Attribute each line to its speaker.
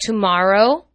Speaker 1: tomorrow